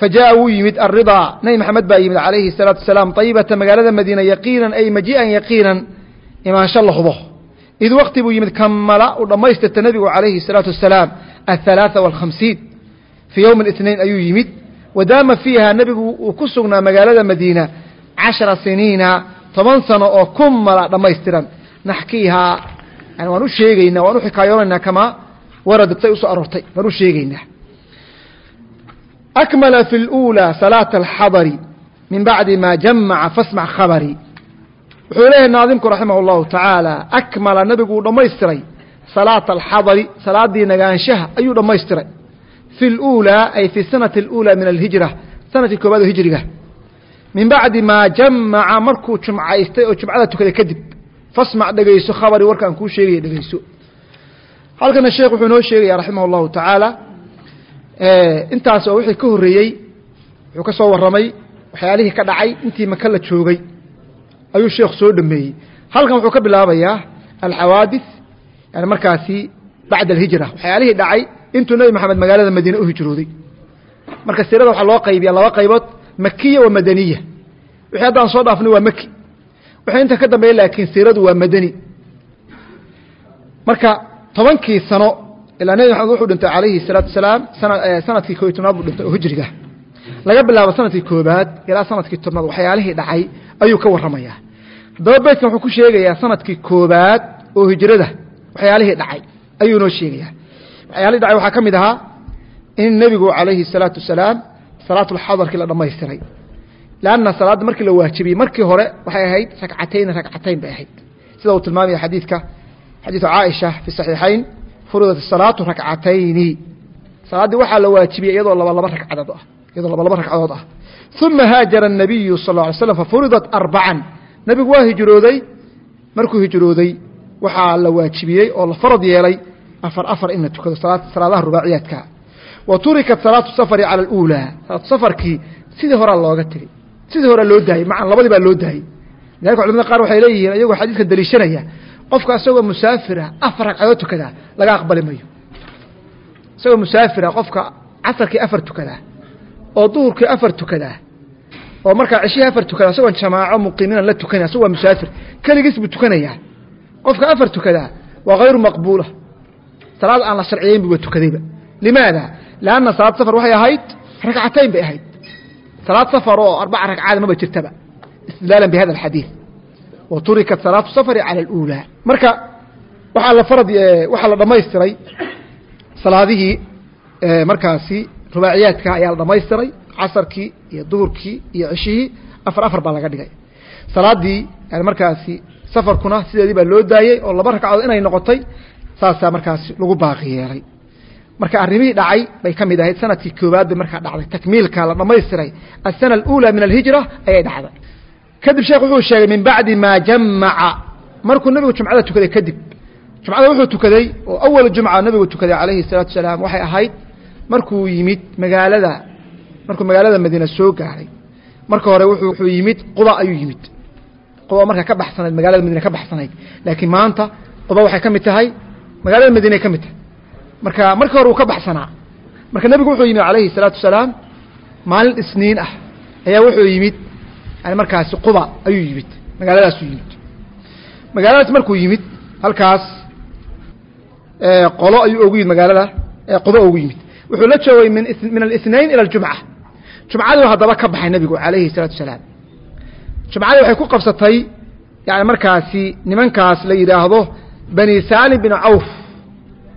fajaءa wuu yimid alridaa nebi maxamed baa yimid calayhi الsalaatu wasalaam ayibata magaalada madiina yaqiinan ay maji'an yaqiinan imaansho la hubo id wakti buu yimid kamala uu dhammaystirta nebigu calayhi الsalaatu wasalaam aلhalaaثa wاlkhamsiin fii yowmi الاثnain ayuu yimid wadaama fiiha nebigu uu ku sugnaa magaalada madiina cashara siniina toban sano oo kumala dhammaystiran naxkiihaa yani waan u sheegaynaa waan u xikaayoonaynaa kamaa waradat say usoo aroortay waan u sheegaynaa akmala fi اlأuulى salaaةa alxadari min bacdi ma jamaca fasmac khabari wuxuu leeyahay naadimku raximah اllahu tacaala akmala nebigu uu dhammaystiray salaata alxadari salaaddii nagaanshaha ayuu dhammaystiray fi اlأuulى ay fi sanati اlأuulى min alhijra sanadkii koobaad oo hijriga min bacdi maa jamaca markuu jumcaystay oo jumcada tukaday kadib fasmac dhegeyso khabari warkaan kuu sheegaya dhegeyso halkana sheekh wuxuu noo sheegaya raximah اllahu tacaala intaas oo wixii ka horreeyey wuxuu ka soo warramay waxyaalihii ka dhacay intii maka la joogay ayuu sheekhu soo dhameeyey halkan wuxuu ka bilaabayaa alxawaadis yani markaasi bacda alhijra waxyaalihii dhacay intuu nebi maxamed magaalada madiine u hijrooday. Marka sirada waxaa loo qaybiya laba qaybood makiya wa madaniya. Wixii haddaan soo dhaafnay waa maki wixii inta ka dambeeya laakiin siiradu waa madani. Marka tobankii sano ilaa nebi maxamed wuxuu dhintay calayhi salaatu wasalaam sannadkii kooiy tobnaad buu dhintay oo hijriga. Laga bilaabo sannadkii koobaad ilaa sannadkii tobnaad waxyaalihii dhacay ayuu ka warramayaa. Haddaba beytkan wuxuu ku sheegayaa sannadkii koobaad oo hijrada waxyaalihii dhacay ayuu noo sheegayaa waxyaalihii dhacay waxaa ka mid ahaa in nebigu calayhi salaatu wasalaam salaatulxadarkii la dhammaystiray lanna salaadda markii la waajibiyey markii hore waxay ahayd ragcatayn ragcatayn bay ahayd sida uu tilmaamaya xadiidka xadiidu caaisha fi saxiixayn furidat الsalaatu rakcatayni salaaddii waxaa la waajibiyey iyadoo laba laba ragcadood ah iyadoo laba laba ragcadood ah uma haajara الnabiyu sal ه alay slam fafuridat arbacan nebigu waa hijrooday markuu hijrooday waxaa la waajibiyey oo la farad yeelay afar afar in la tukado salaadaha rubaaciyaadka. Wa turikat salaatu safari cala aluulaa salaatu safarkii sidii horaa looga tegey. Sidii horaa loo daayey. Maa labadii loo daayey. Lidalika culamada qaar waxay leeyihiin iyagoo xadiiska daliishanaya qofka isagoo musaafirah afar ragcadoo tukadaa laga aqbali mayo. Isagoo musaafirah qofka casarkii afar tukadaa oo duhurkii afar tukadaa oo markaa ceshihii afar tukadaa isagoon jamaaco muqiimiinan la tukanay asago waa musaafir keligiis buu tukanayaa. Qofka afar tukadaa waa hayru maqbuula salaad aan la sharciyeyn buba tukadayba. Limaada? Lianna salaad safar waxay ahayd ragcatayn bay ahayd. Salaad safar oo arbaca ragcaada maba jirtaba. Istidlaalan bihada alxadiid waturikat salaatu safari cala aluulaa marka waxaa la farad waxaa la dhammaystiray salaadihii markaasi rubaaciyaadka ayaa la dhammaystiray casarkii iyo duhurkii iyo ceshihii afar afar baa laga dhigay. Salaaddii markaasi safarkuna sideedii baa loo daayey oo laba ragcadood inay noqotay saasaa markaas lagu baaqi yeelay. Marka arrimihii dhacay bay ka mid ahayd sannadkii koowaad bay markaa dhacday. Takmiilkaa la dhamaystiray asana alula min alhijra ayay dhacday. Kadib sheekh wuxuu sheegay min bacdi maa jamaca markuu nabigu jumcada tukaday kadib jumcada wuxuu tukaday oo awal jumca nabigu tukaday calayhi salaatu salaam waxay ahayd markuu yimid magaalada markuu magaalada madiina soo gaaray. Marka hore wuxuu yimid quba ayuu yimid. Quba markaa ka baxsanayd magaalada madiina ka baxsanayd. Laakiin maanta quba waxay ka mid tahay magaalada madiina ay ka mid tahay marka markii hore uu ka baxsanaa marka nebigu wuxuu yimid calayhi الsalaatu wasalaam maalin isniin ah ayaa wuxuu yimid yani markaasi quba ayuu yimid magaaladaasuu yimid magaaladaas markuu yimid halkaas qolo ayuu ogu yimid magaalada quba ogu yimid wuxuu la joogay min min alاثnain ilى اjumca jumcadii haddaba ka baxay nebigu calayhi الsalaatu wasalaam jumcadii waxay ku qabsatay yani markaasi nimankaas la yidhaahdo bani salim bin cawf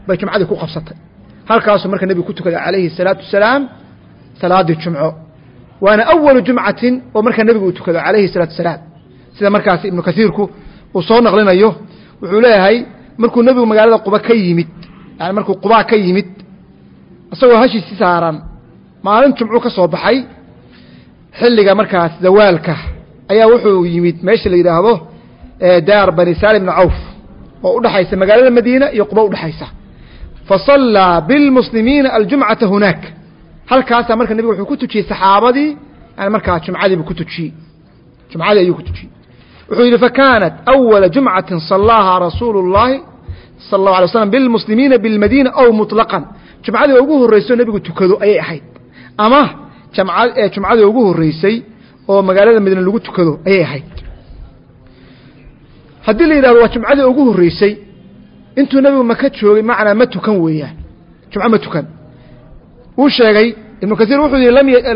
bay jumcadii ku qabsatay halkaasuu marka nebigu ku tukaday calayhi الsalaatu wasalaam salaadii jumco waana awalu jumcatin oo markaa nebigu uu tukado calayhi الsalaatu wasalaam sida markaasi ibnu kasiirku uu soo naqlinayo wuxuu leeyahay markuu nebigu magaalada quba ka yimid yani markuu qubaa ka yimid isagoo hashiisi saaran maalin jumcu ka soo baxay xilliga markaas zawaalka ayaa wuxuu yimid meesha la yidhaahdo daar bani salim bn cawf oo udhaxaysa magaalada madiina iyo quba udhaxaysa fasallaa bilmuslimiina aljumcata hunaak halkaasaa marka nebiga wuxuu ku tujiyey saxaabadii markaa jumcadiibu ku tujiyey jumcadii ayuu ku tujiyey wuxuu yidhi fakaanat awala jumcatin sallaahaa rasuulu llaahi sal allahu alay slam bilmuslimiina bilmadiina ow muطlaqan jumcadii ugu horrayso nebigu tukado ayay ahayd ama jumcadii ugu horraysay oo magaalada madiine lagu tukado ayay ahayd haddii la yidhahdo waa jumcadii ugu horraysay intuu nebigu maka joogay macnaa ma tukan weeyaan. Jumco ma tukan. Wuu sheegay ibnu kasiir wuxuu yihi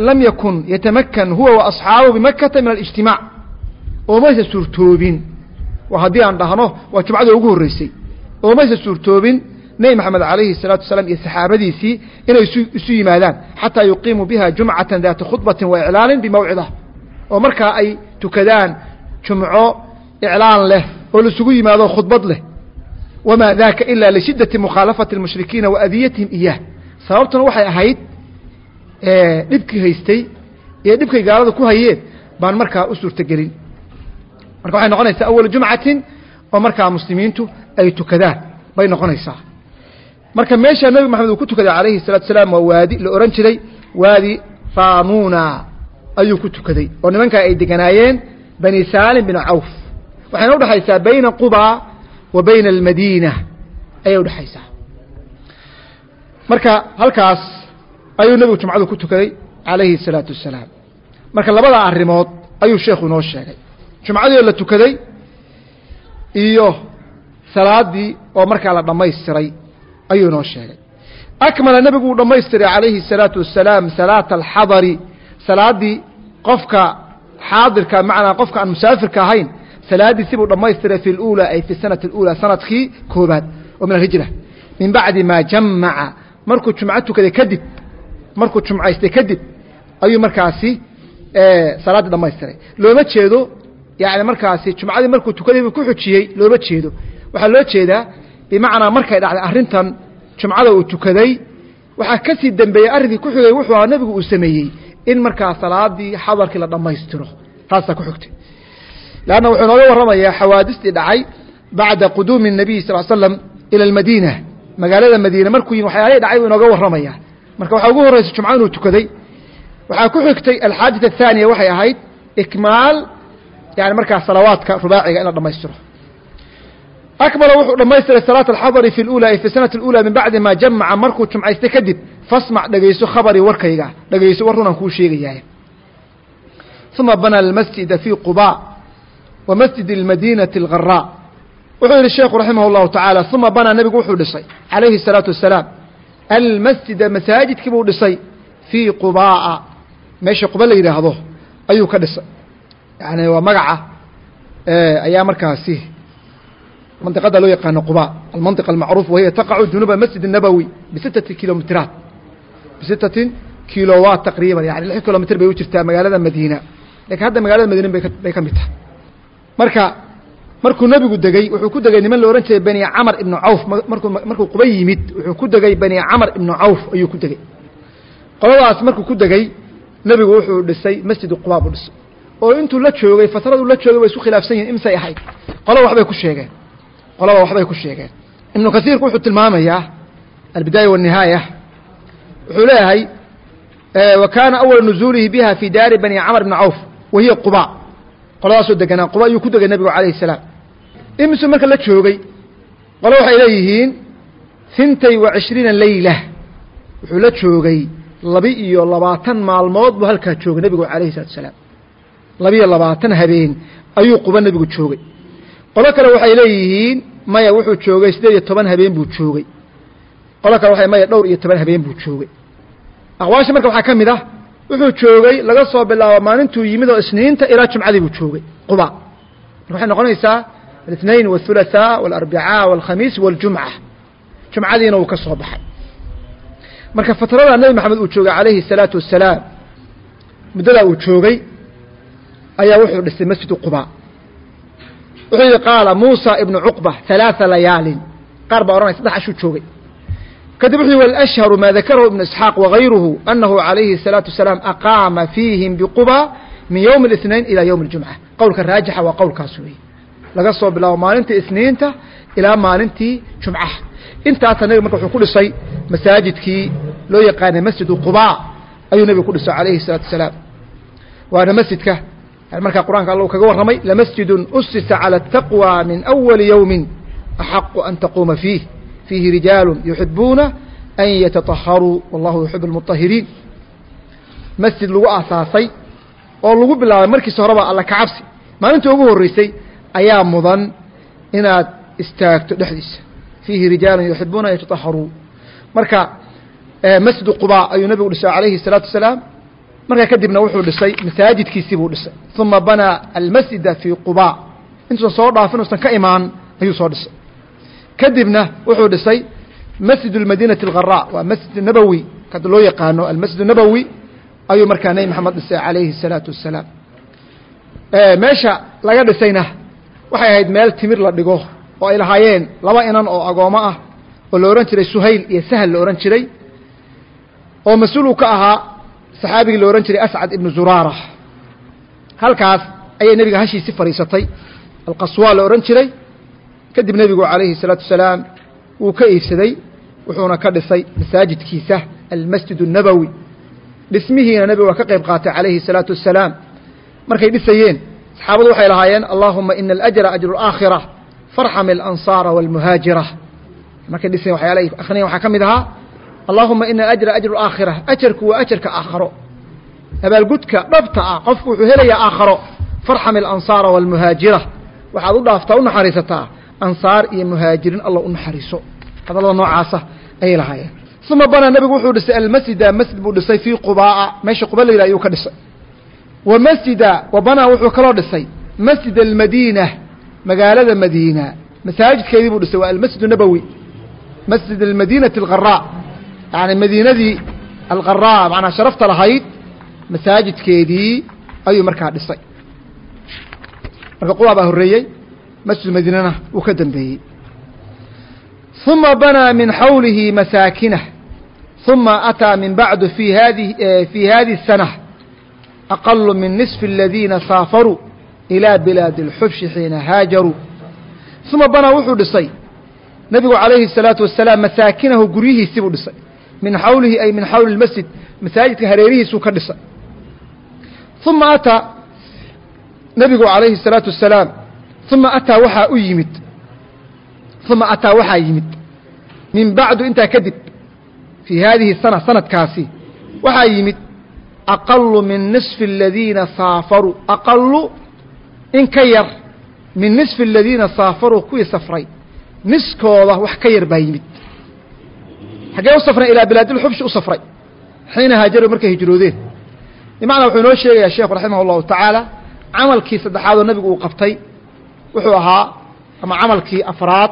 lam yakun yatamakan huwa wa asxaabuhu bimakata min alijtimaac oo maysa suurtoobin. Waa haddii aan dhahno waa jumcadii ugu horreysay. Oo maysa suurtoobin nebi maxamed calayhi الsalaatu wasalaam iyo saxaabadiisii inay isu yimaadaan. Xataa yuqiimuu biha jumcata daata khudbatin wa iclaanin bimawcida oo markaa ay tukadaan jumco iclaan leh oo laisugu yimaado khudbad leh wamaa daaka ila lishiddati mukhaalafati اlmushrikiina wa adiyatihim iyah sababtuna waxay ahayd dhibkii haystay iyo dhibkay gaalada ku hayeen baan markaa u suurtogelin marka waxay noqonaysaa awal jumcatin oo markaa muslimiintu ay tukadaan bay noqonaysaa marka meesha nebi maxamed uu ku tukaday calayhi الsalatu salaam waa waadi la ohan jiray waadi ramuna ayuu ku tukaday oo nimankaa ay deganaayeen bani salim bin cawf waxayna udhexaysaa bayna quba wa bayna almadiina ayay udhexaysaa marka halkaas ayuu nebigu jumcadu ku tukaday calayhi الsalaatu wasalaam marka labada arrimood ayuu sheekhu inoo sheegay jumcadii oo la tukaday iyo salaadii oo markaa la dhammaystiray ayuu inoo sheegay akmala nebigu uu dhammaystiray calayhi الsalaatu wasalaam salaata alxadari salaaddii qofka xaadirka macnaa qofka aan musaafirka ahayn salaadiisi buu dhammaystiray fi اlأulى ay fi sanati اlأulى sanadkii koobaad oo min alhijra min bacdi maa jamaca markuu jumco tukaday kadib markuu jumcaystay kadib ayuu markaasi salaaddii dhammaystiray looma jeedo yani markaasi jumcadii markuu tukaday buu ku xujiyey looma jeedo waxaa loo jeedaa bimacnaa markay dhacday arrintan jumcada uu tukaday waxaa ka sii dembeeyey arrinkii ku xigay wuxuu ahaa nebigu uu sameeyey in markaa salaadii xadarkii la dhammaystiro taasaa ku xigtay leanna wuxuu inooga warramayaa xawaadistii dhacay bacda quduumi الnabiy sal slam ila almadiina magaalada madiine markuu yimi waxyaalihii dhacay buu inooga warramaya marka waxaa ugu horreysay jumco inuu tukaday waxaa ku xigtay alxaadita athaaniya waxay ahayd ikmaal yani markaa salawaadka rubaaciga in la dhammaystiro akmala wuxuu dhammaystiray salaat alxadari fi lula ay fi sanati اlula min bacdi maa jamaca markuu jumcaystay kadib fasmac dhegayso khabarii warkayga dhegayso war runaan kuu sheegayahay uma bana almasjida fii quba wa masjid اlmadinati اlgaraa wuxuu yihi sheekhu raximah اllahu tacaala uma banaa nebigu wuxuu dhisay calayhi الsalaatu wasalaam almasjida masaajidkii buu dhisay fii qubaaa meesha quba la yidhaahdo ayuu ka dhisay yani waa magaca ayaa markaasi mandiqada loo yaqaano quba almanطiqa almacruuf wahiya taqacu junuba masjid الnabowi bisitati kilomitiraat bisitatin kilowaat taqriiban yani lix kilomitr bay u jirtaa magaalada madiina lakin hadda magaalada madiina bay ka mid tahay marka markuu nebigu degey wuxuu ku degay niman la ohan jiray bani camar ibnu cawf. Markuu quba yimid wuxuu ku degey bani camar ibnu cawf ayuu ku degey qoladaas markuu ku degey nebigu wuxuu dhisay masjid quba buu dhisay. Oo intuu la joogay fatradu la joogay way isku khilaafsan yihiin imsay ahayd. Qolaba waxbay ku sheegeen. Qolaba waxbay ku sheegeen. Ibnu kasiirku wuxuu tilmaamayaa albidaaya wالnihaaya wuxuu leeyahay wa kaana awala nuzuulihi biha fi daari bani camr bni cawf wa hiya quba qoladaasoo deganaa quba ayuu ku degay nebigu calayh salaam. Imisu marka la joogay qole waxay leeyihiin hintay wa cishriina leyla wuxuu la joogay labi iyo labaatan maalmood buu halkaa joogay nebigu calayhi salatu salaam. Labiyo labaatan habeen ayuu quba nebigu joogay. Qolo kale waxay leeyihiin maya wuxuu joogay sideed iyo toban habeen buu joogay. Qolo kale waa maya dhowr iyo toban habeen buu joogay. Aqwaasha marka waxaa ka mid ah wuxuu joogay laga soo bilaabo maalintuu yimid oo isniinta ilaa jumcadii buu joogay quba marka waxay noqonaysaa الاثنaين والثuلaثاء والأربعاء والkhamiis والجuمعة جuمcadiina uu ka soo baxay marka fatrada nebi maxamed uu joogay عalayhi الصalaaةu wasalaam muddadaa uu joogay ayaa wuxuu dhisay masjidu quba wuxuu yihi qaala muusى ibnu cuqba ثaلaaثa layaalin qaar baa ohanaya saddex ashuu joogay kadib wuxuu yihi wاlأshharu ma dakarahu ibnu isxaaq wagayruhu anahu عalayhi الصalaaةu wasalaam aqaama fiihim bquba min ywم الاثnain ilى ywم الجuمعة qowlka raajixa waa qowlkaas weeye laga soo bilaabo maalinta isniinta ilaa maalintii jumcaha intaasa nebiga marka wuxuu ku dhisay masaajidkii loo yaqaanay masjidu quba ayuu nebigu ku dhisay calayhi الsalaatu wasalaam waana masjidka markaa qur'anka alla uu kaga warramay lamasjidun usisa calى الtaqwى min أwali yowmi axaqu an taquuma fiih fiihi rijaalu yuxibuuna an yataطaharuu wallahu yuxib اlmuطahiriin masjid lagu aasaasay oo lagu bilaabay markiisa horeba alla kacabsi maalintii ugu horreysay ayaa mudan inaad istaagto dhexdiisa fiihi rijaalu yuxibuuna an yataطaharuu marka masjidu quba ayuu nebigu dhisay calayhi الsalaatu wasalaam markaa kadibna wuxuu dhisay masaajidkiisii buu dhisay uma banaa almasjida fii quba intuusan soo dhaafin usan ka imaan ayuu soo dhisay kadibna wuxuu dhisay masjid اmadinati اlgara waa masjid nabowi kada loo yaqaano almasjid nabowi ayuu markaa nebi maxamed dhisay calayhi الsalaatu wasalaam meesha laga dhisayna waxay ahayd meel timir la dhigo oo ay lahaayeen laba inan oo agoomo ah oo la odhan jiray suhayl iyo sahal la odhan jiray oo mas-uul uu ka ahaa saxaabigii la odhan jiray ascad ibnu zuraara halkaas ayay nebiga hashiisi fadhiisatay alqaswaa la odhan jiray kadib nebigu calayhi الsalaatu wasalaam wuu ka iibsaday wuxuuna ka dhisay masaajidkiisa almasjid الnabowi dhismihiina nebigu waa ka qayb qaatay calayhi الsalaatu wasalaam markay dhisayeen saxaabadu waxay lahaayeen allahuma ina alajra ajru اlaakhira farxam اlansaara wاlmuhaajira markay dhisayen waxyaalahay akhriyan waxaa ka mid ahaa allahuma ina ajra ajru aakhira ajarku waa ajarka aakharo abaalgudka dhabta ah qofku wuxuu helayaa aakharo farxam alansaara waalmuhaajira waxaad u dhaaftaa u naxariisataa ansaar iyo muhaajiriin alla u naxariiso. Hadallada noocaasa ayay lahaayeen. Uma banaa nebigu wuxuu dhisay almasjida masjid buu dhisay fii qubaaa. Meesha quba la yidhah ayuu ka dhisay. Wa masjida wa banaa wuxuu kaloo dhisay masjid almadiina magaalada madiina. Masaajidkeedii buu dhisay waa almasjid nabowi masjid almadiinati algaraa yani madiinadii alqaraa manaa sharafta lahayd masaajidkeedii ayuu markaa dhisay. Marka quba baa horreeyey masjid madiinana uu ka dambeeyey ثuma banaa min xawlihi masaakinah ثuma ataa min bacdu fi hadi fi hadi الsanة aqalu min niصfi اladiina saafaruu ilى bilaadi اlxubshi xiina haajaruu ثuma banaa wuxuu dhisay nebigu calayhi الsalaaةu wasalaam masaakinahu guryihiisii buu dhisay min xawlihi ay min xawli اlmasjid masaajidka hareerihiisuu ka dhisay uma ataa nebigu calayhi الsalaatu wasalaam uma ataa waxaa u yimid uma ataa waxaa yimid min bacdu intaa kadib fii haadihi sana sanadkaasi waxaa yimid aqalu min nisfi aladiina saafaruu aqalu in ka yar min nisfi aladiina saafaruu kuwii safray niskooda wax ka yar baa yimid xaggee u safray ilaa bilaadilxubshi u safray xiina haajaru markay hijroodeen bimacnaa wuxuu inoo sheegayaa sheekhu raximah allahu tacaala camalkii saddexaadoo nebigu uu qabtay wuxuu ahaa ama camalkii afraad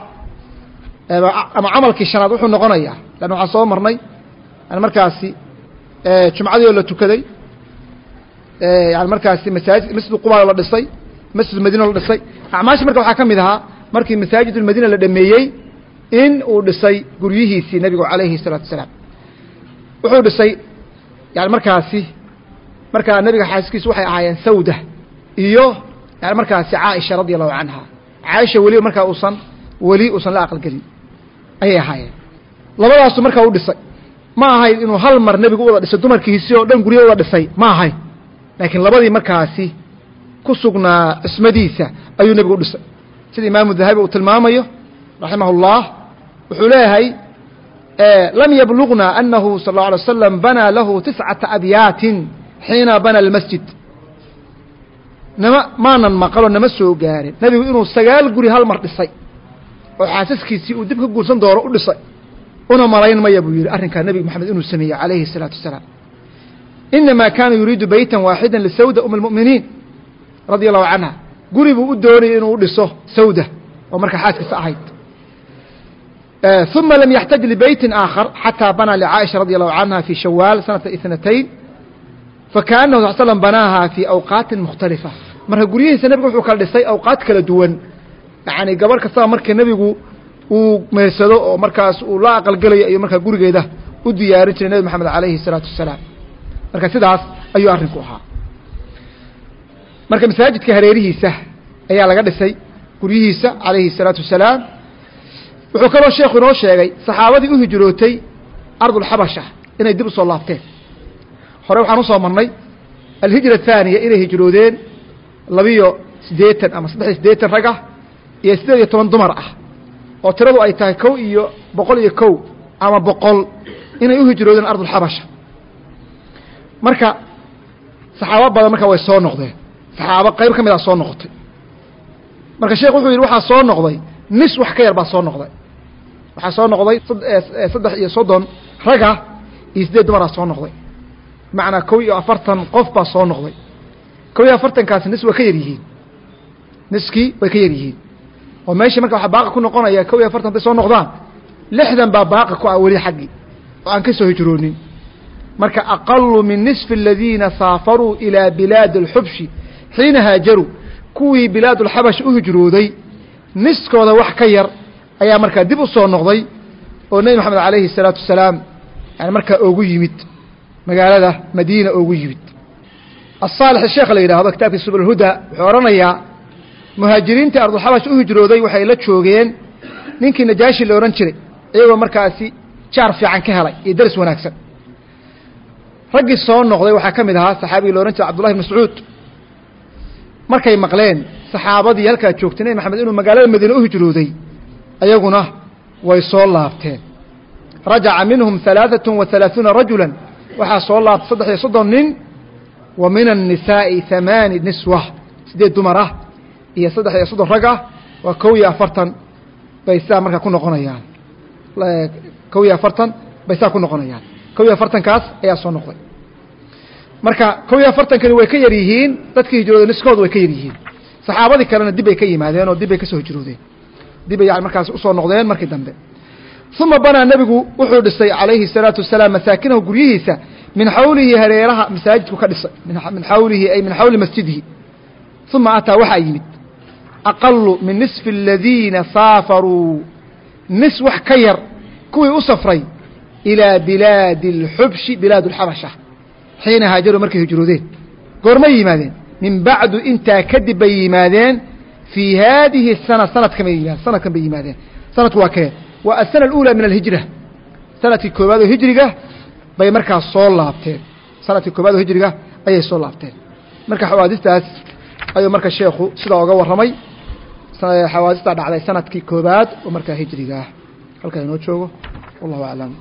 ama camalkii shanaad wuxuu noqonayaa lanna waxaan soo marnay. Yani markaasi jumcadii oo la tukaday yani markaasi masaajid masjid quba la dhisay masjid madiina la dhisay. Acmaashi marka waxaa ka mid ahaa markii masaajid ulmadiina la dhameeyey in uu dhisay guryihiisii nebigu calayhi الsalaatu wasalaam. Wuxuu dhisay yani markaasi markaa nebiga xaaskiisu waxay ahaayeen sawda iyo yani markaasi caaisha radia allahu canha caaisha weliba markaa uusan weli uusan la aqalgelin ayay ahaayeen labadaasu markaa u dhisay ma ahayn inuu hal mar nebigu u wada dhisay dumarkiisii oo dhan guryo wada dhisay ma ahayn laakiin labadii markaasi ku sugnaa cismadiisa ayuu nebigu u dhisay sida imaamu dahabi uu tilmaamayo raximah اllah wuxuu leeyahay lam yblغna anahu sal اlه alay waslam banaa lahu tiscata abyaatin xiina bana اlmasjid nama maanan maqaloo nama soo gaarin nebigu inuu sagaal guri hal mar dhisay oo xaasaskiisii uu dib ka guursan doono u dhisay una malayn maya buu yihi arrinkaa nebiga moxamed inuu sameeyey calayhi الsalaatu wasalaam inama kaana yuriidu beyta waaxida lisawda um اlmu'miniin radia allahu canha guri buu u doonayay inuu u dhiso sawda oo markaa xaaskiisa ahayd ثuma lam yaxtaj libeyti aakhar xatىa banaa lcaaisha radi allahu canha fi shawaal sanata اثnatayn fakaanahu sal slm banaaha fii awqaatin mukhtalifa marka guryihiisa nebigu wuxuu kala dhisay awqaad kala duwan yani gabarh kastaba marka nebigu uu meersado oo markaas uu la aqalgelayo ayuu markaa gurigeeda u diyaarin jiray nebi moxamed alayhi الsalaatu wasalaam marka sidaas ayuu arrinku ahaa marka masaajidka hareerihiisa ayaa laga dhisay guryihiisa calayhi الsalaatu wasalaam wuxuu kaloo sheekhu inoo sheegay saxaabadii u hijrootay ardulxabasha inay dib u soo laabteen hore waxaan u soo marnay alhijra athaaniya inay hijroodeen labiyo siddeetan ama saddex iyo siddeetan rag ah iyo siddeed iyo toban dumar ah oo tiradu ay tahay kow iyo boqol iyo kow ama boqol inay u hijroodeen ardulxabasha marka saxaabo badan marka way soo noqdeen. Saxaabo qayb ka mid a soo noqotay. Marka sheekh wuxuu yidhi waxaa soo noqday nis wax ka yar baa soo noqday. Waxaa soo noqday saddex iyo soddon raga iyo siddeed dumaraa soo noqday bimacnaa kow iyo afartan qof baa soo noqday. Kow iyo afartankaasi nis way ka yar yihiin. Niskii way ka yar yihiin. Oo meeshii marka waxaa baaqi ku noqonaya kow iyo afartan hadday soo noqdaan lixdan baa baaqi ku ah weli xaggii oo aan ka soo hijroonin. Marka aqalu min nisfi aladiina saafaruu ilaa bilaadi alxubshi xiina haajaruu kuwii bilaadulxabash u hijrooday niskooda wax ka yar ayaa markaa dib u soo noqday oo nebi moxamed calayhi الsalaatu wasalaam yani markaa ogu yimid magaalada madiina ugu yimid. Asaalix sheekh la yidhaahdo kitaabkii subulhuda wuxuu odhanayaa muhaajiriintii ardulxabash u hijrooday waxay la joogeen ninkii najaashi la odhan jiray iyagoo markaasi jaar fiican ka helay iyo daris wanaagsan. Raggii soo noqday waxaa ka mid ahaa saxaabigii la odhan jiray cbdullahi mascuud. Markay maqleen saxaabadii halkaa joogtay nebi maxamed inuu magaalada madiine u hijrooday ayaguna way soo laabteen. Rajaca minhum halaaثatu wa halaaثuuna rajula waxaa soo laabtay saddex iyo soddon nin wa min الnisaaءi ثamaani niswa sideed dumar ah iyo saddex iyo soddon rag ah waa kow iyo afartan bay sidaa markaa ku noqonayaan kow iyo afartan bay sidaa ku noqonayaan kow iyo afartankaas ayaa soo noqday marka kow iyo afartankani way ka yar yihiin dadkii hijrooday niskooda way ka yar yihiin saxaabadii kalena dib bay ka yimaadeen oo dib bay ka soo hijroodeen dib bay yani markaas usoo noqdeen markii dambe uma banaa nebigu wuxuu dhisay calayhi salaatu wasalaam masaakinahu guryihiisa min xawlihi hareeraha masaajidku ka dhisay min xawlihi ay min xawli masjidihi. Uma ataa waxaa yimid aqalu min nisfi aladiina saafaruu. Nis wax ka yar kuwii u safray ilaa bilaadi alxubshi bilaad alxabasha xiina haajaruu markay hijroodeen. Goormay yimaadeen min bacdu intaa kadib bay yimaadeen fii haadihi sana sanadkan bay yimaadeen sanadkan bay yimaadeen. Sanadku waa kee waa asana اlأulى min alhijra sanadkii koowaad oo hijriga bay markaas soo laabteen sanadkii koowaad oo hijriga ayay soo laabteen marka xawaadistaas ayuu marka sheekhu sidaa oga warramay xawaadistaa dhacday sanadkii koowaad oo markaa hijriga halkaa inoo joogo wallahu aclam